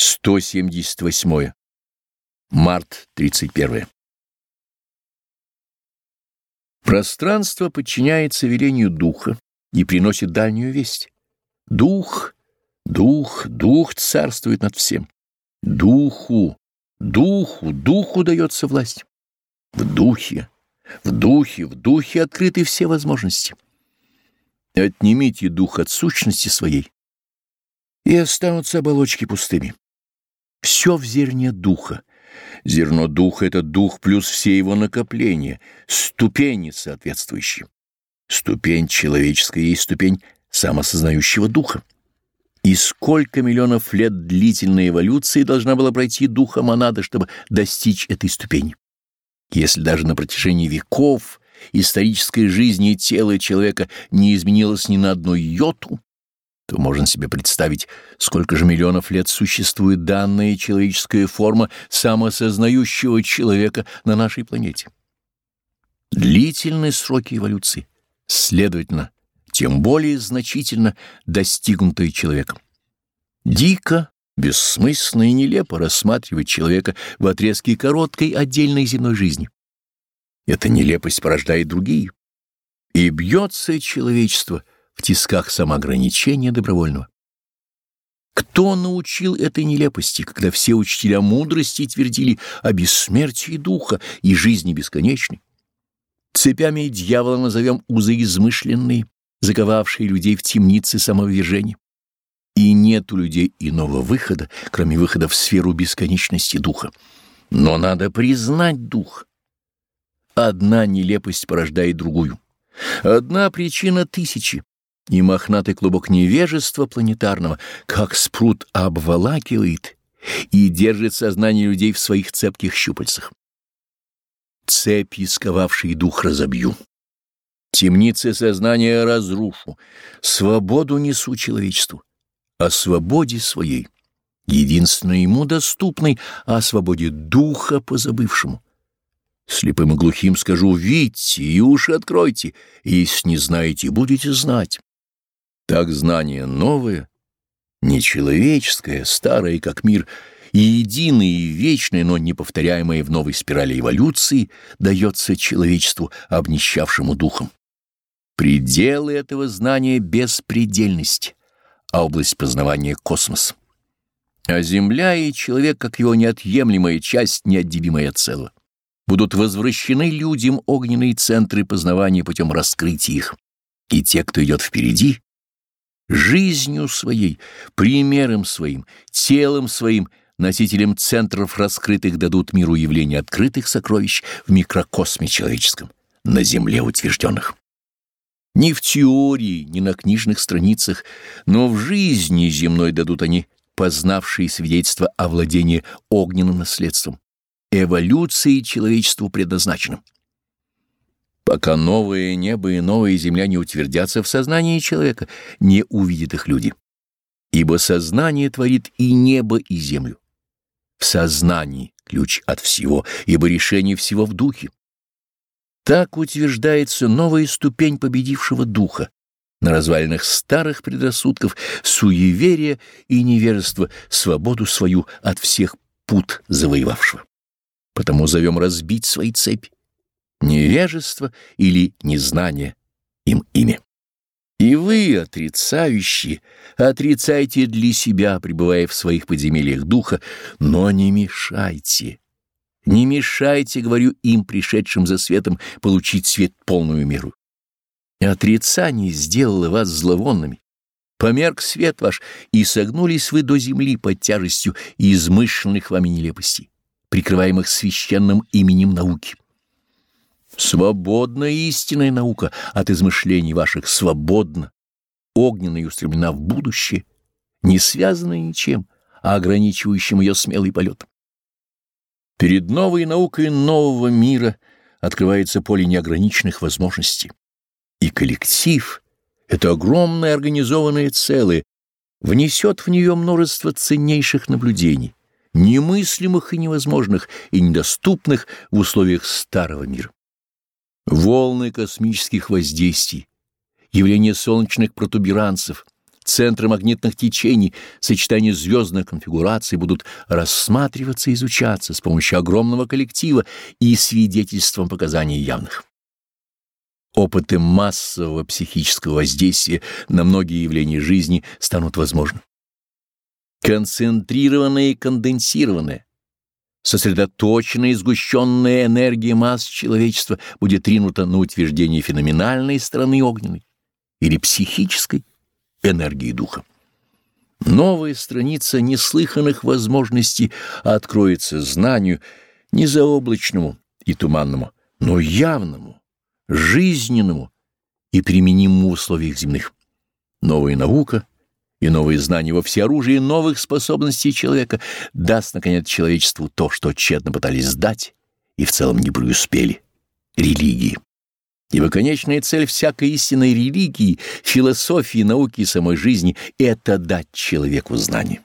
178. Март 31. Пространство подчиняется велению духа и приносит дальнюю весть. Дух, дух, дух царствует над всем. Духу, духу, духу дается власть. В духе, в духе, в духе открыты все возможности. Отнимите дух от сущности своей, и останутся оболочки пустыми. Все в зерне духа. Зерно духа — это дух плюс все его накопления, ступени соответствующие. Ступень человеческая есть ступень самосознающего духа. И сколько миллионов лет длительной эволюции должна была пройти духа монады, чтобы достичь этой ступени? Если даже на протяжении веков исторической жизни тела человека не изменилось ни на одну йоту, то можно себе представить, сколько же миллионов лет существует данная человеческая форма самосознающего человека на нашей планете. Длительные сроки эволюции, следовательно, тем более значительно достигнутые человеком. Дико, бессмысленно и нелепо рассматривать человека в отрезке короткой отдельной земной жизни. Эта нелепость порождает другие. И бьется человечество — в тисках самоограничения добровольного. Кто научил этой нелепости, когда все учителя мудрости твердили о бессмертии духа и жизни бесконечной? Цепями дьявола назовем узы измышленные, заковавшие людей в темнице самовержения. И нет у людей иного выхода, кроме выхода в сферу бесконечности духа. Но надо признать дух. Одна нелепость порождает другую. Одна причина тысячи и мохнатый клубок невежества планетарного, как спрут, обволакивает и держит сознание людей в своих цепких щупальцах. Цепи, сковавшие дух, разобью. Темницы сознания разрушу, свободу несу человечеству, о свободе своей, единственной ему доступной, о свободе духа позабывшему. Слепым и глухим скажу «Видите и уши откройте, если не знаете, будете знать». Так знание новое, нечеловеческое, старое, как мир, и единое и вечное, но неповторяемое в новой спирали эволюции, дается человечеству, обнищавшему духом. Пределы этого знания — беспредельность, а область познавания — космос. А Земля и человек, как его неотъемлемая часть, неотделимая цело, будут возвращены людям огненные центры познавания путем раскрытия их. И те, кто идет впереди, жизнью своей, примером своим, телом своим, носителем центров раскрытых дадут миру явления открытых сокровищ в микрокосме человеческом, на земле утвержденных. Ни в теории, ни на книжных страницах, но в жизни земной дадут они познавшие свидетельства о владении огненным наследством, эволюции человечеству предназначенным пока новое небо и новая земля не утвердятся в сознании человека, не увидят их люди. Ибо сознание творит и небо, и землю. В сознании ключ от всего, ибо решение всего в духе. Так утверждается новая ступень победившего духа, на развалинах старых предрассудков, суеверия и невежества, свободу свою от всех пут завоевавшего. Потому зовем разбить свои цепи невежество или незнание им ими. И вы, отрицающие, отрицайте для себя, пребывая в своих подземельях духа, но не мешайте. Не мешайте, говорю им, пришедшим за светом, получить свет полную меру. Отрицание сделало вас зловонными. Померк свет ваш, и согнулись вы до земли под тяжестью измышленных вами нелепостей, прикрываемых священным именем науки. Свободна истинная наука от измышлений ваших, свободна, огненно и устремлена в будущее, не связанная ничем, а ограничивающим ее смелый полет. Перед новой наукой нового мира открывается поле неограниченных возможностей. И коллектив, это огромное организованное целое, внесет в нее множество ценнейших наблюдений, немыслимых и невозможных, и недоступных в условиях старого мира волны космических воздействий, явление солнечных протуберанцев, центры магнитных течений, сочетания звездных конфигураций будут рассматриваться и изучаться с помощью огромного коллектива и свидетельством показаний явных. Опыты массового психического воздействия на многие явления жизни станут возможны. Концентрированная и конденсированная, сосредоточенная и сгущенная энергия масс человечества будет ринута на утверждение феноменальной стороны огненной или психической энергии духа. Новая страница неслыханных возможностей откроется знанию не заоблачному и туманному, но явному, жизненному и применимому в условиях земных. Новая наука и новые знания во всеоружии новых способностей человека даст, наконец, человечеству то, что тщетно пытались сдать и в целом не преуспели — религии. Ибо конечная цель всякой истинной религии, философии, науки и самой жизни — это дать человеку знание.